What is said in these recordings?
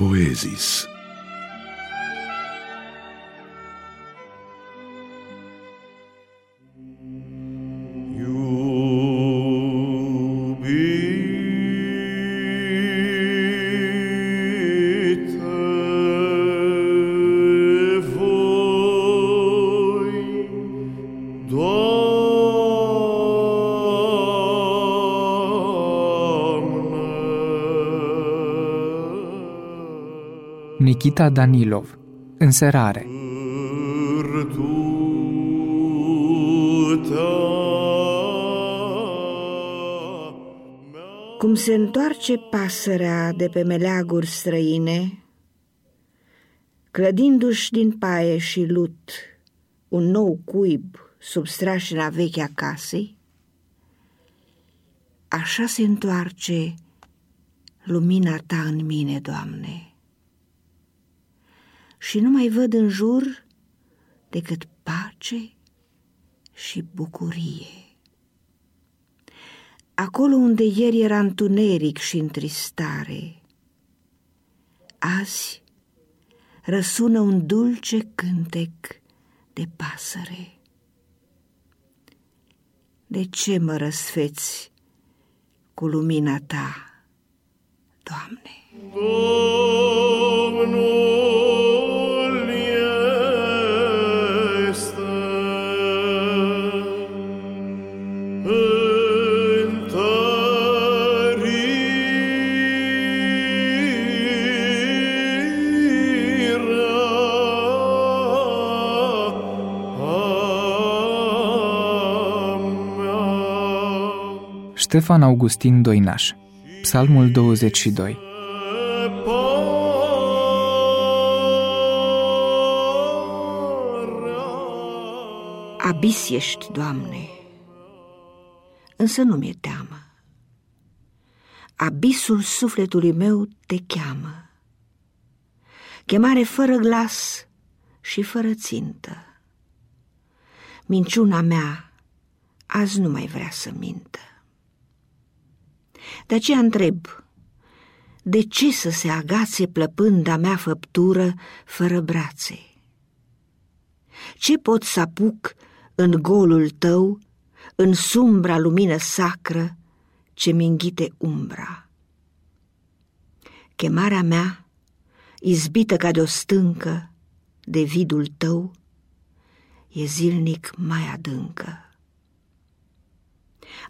poesis. Nikita Danilov Înserare Cum se întoarce pasărea de pe meleaguri străine, clădindu-și din paie și lut un nou cuib sub strașina vechea casei, așa se întoarce lumina ta în mine, Doamne și nu mai văd în jur decât pace și bucurie. Acolo unde ieri era întuneric și întristare, azi răsună un dulce cântec de pasăre. De ce mă răsfeți cu lumina ta, Doamne? Domnul Ștefan Augustin Doinaș Psalmul 22 Abis ești, Doamne, însă nu mi-e teamă. Abisul sufletului meu te cheamă. Chemare fără glas și fără țintă. Minciuna mea azi nu mai vrea să mintă. De aceea întreb, de ce să se agațe plăpânda mea făptură fără brațe? Ce pot să apuc în golul tău, în sumbra lumină sacră ce mi înghite umbra? Chemarea mea, izbită ca de o stâncă de vidul tău, e zilnic mai adâncă.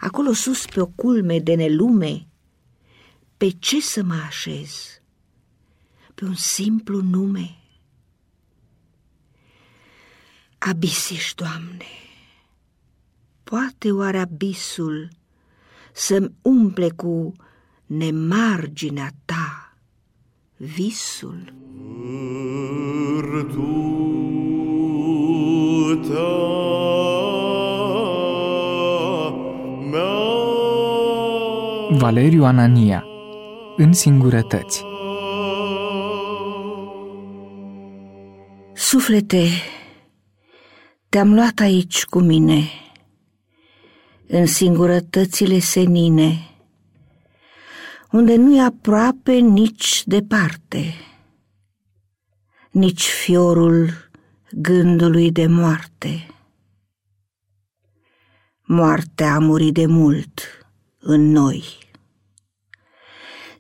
Acolo sus pe o culme de nelume, pe ce să mă așez? Pe un simplu nume? Abisiș, Doamne, poate oare abisul să-mi umple cu nemarginea Ta visul? Valeriu Anania În singurătăți Suflete, te-am luat aici cu mine, în singurătățile senine, unde nu e aproape nici departe, nici fiorul gândului de moarte. Moartea a murit de mult în noi.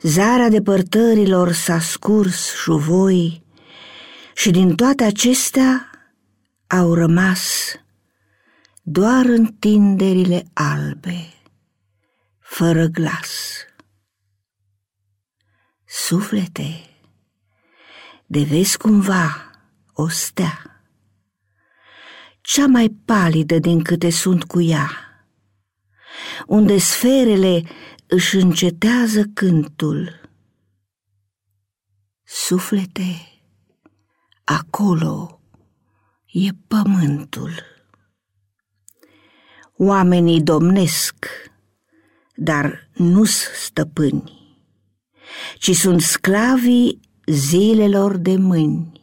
Zarea depărtărilor s-a scurs șuvoi și din toate acestea au rămas doar întinderile albe, fără glas. Suflete, de vezi cumva o stea, cea mai palidă din câte sunt cu ea, unde sferele își încetează cântul. Suflete, acolo e pământul. Oamenii domnesc, dar nu sunt stăpâni, ci sunt sclavii zilelor de mâini.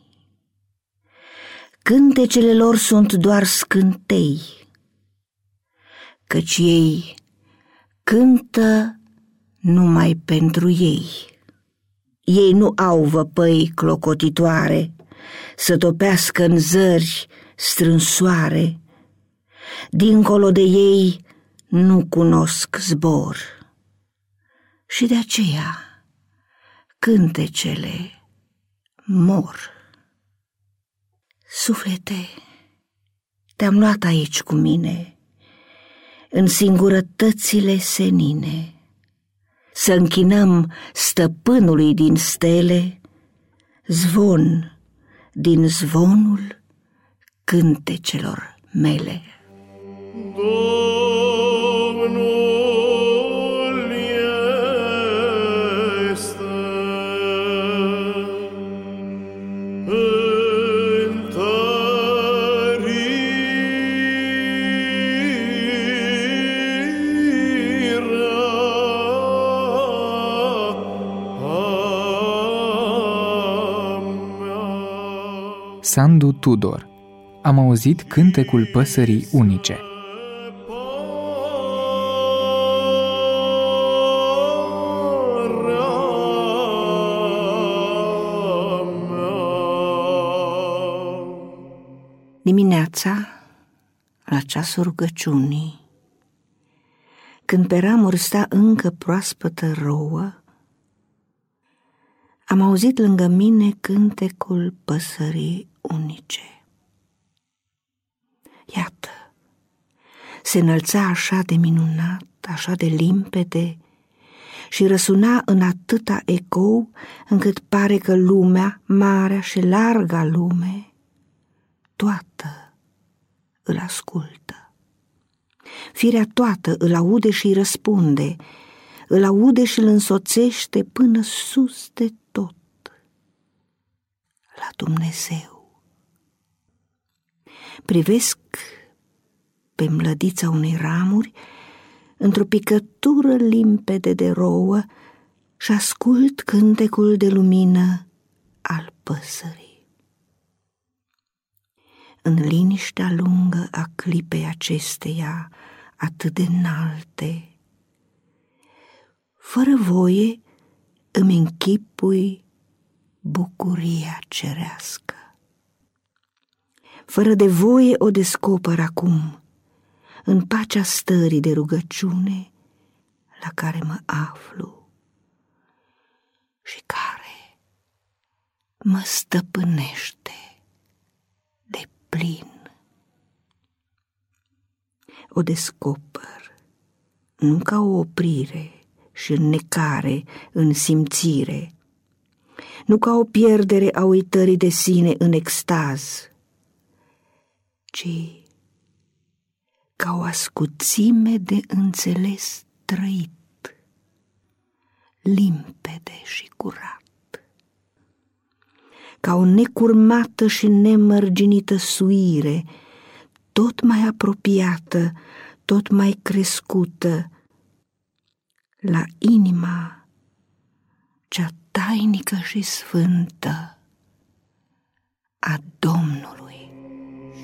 Cântecele lor sunt doar scântei, căci ei cântă numai pentru ei. Ei nu au văpăi clocotitoare să topească în zări strânsoare. Dincolo de ei nu cunosc zbor. Și de aceea cântecele mor. Suflete, te-am luat aici cu mine, în singurătățile senine, să închinăm stăpânului din stele, zvon din zvonul cântecelor mele. Domnul Sandu Tudor. Am auzit cântecul păsării unice. Dimineața, la ceasul rugăciunii, când pe ramuri sta încă proaspătă rouă, am auzit lângă mine cântecul păsării unice. Iată, se înălța așa de minunat, așa de limpede și răsuna în atâta ecou încât pare că lumea, marea și larga lume, toată îl ascultă. Firea toată îl aude și îi răspunde, îl aude și îl însoțește până sus de tot, la Dumnezeu privesc pe mlădița unei ramuri într-o picătură limpede de rouă și ascult cântecul de lumină al păsării. În liniștea lungă a clipei acesteia atât de înalte, fără voie îmi închipui bucuria cerească fără de voie o descoper acum, în pacea stării de rugăciune la care mă aflu și care mă stăpânește de plin. O descoper nu ca o oprire și înnecare în simțire, nu ca o pierdere a uitării de sine în extaz, ci ca o ascuțime de înțeles trăit, limpede și curat, ca o necurmată și nemărginită suire, tot mai apropiată, tot mai crescută, la inima cea tainică și sfântă a Domnului.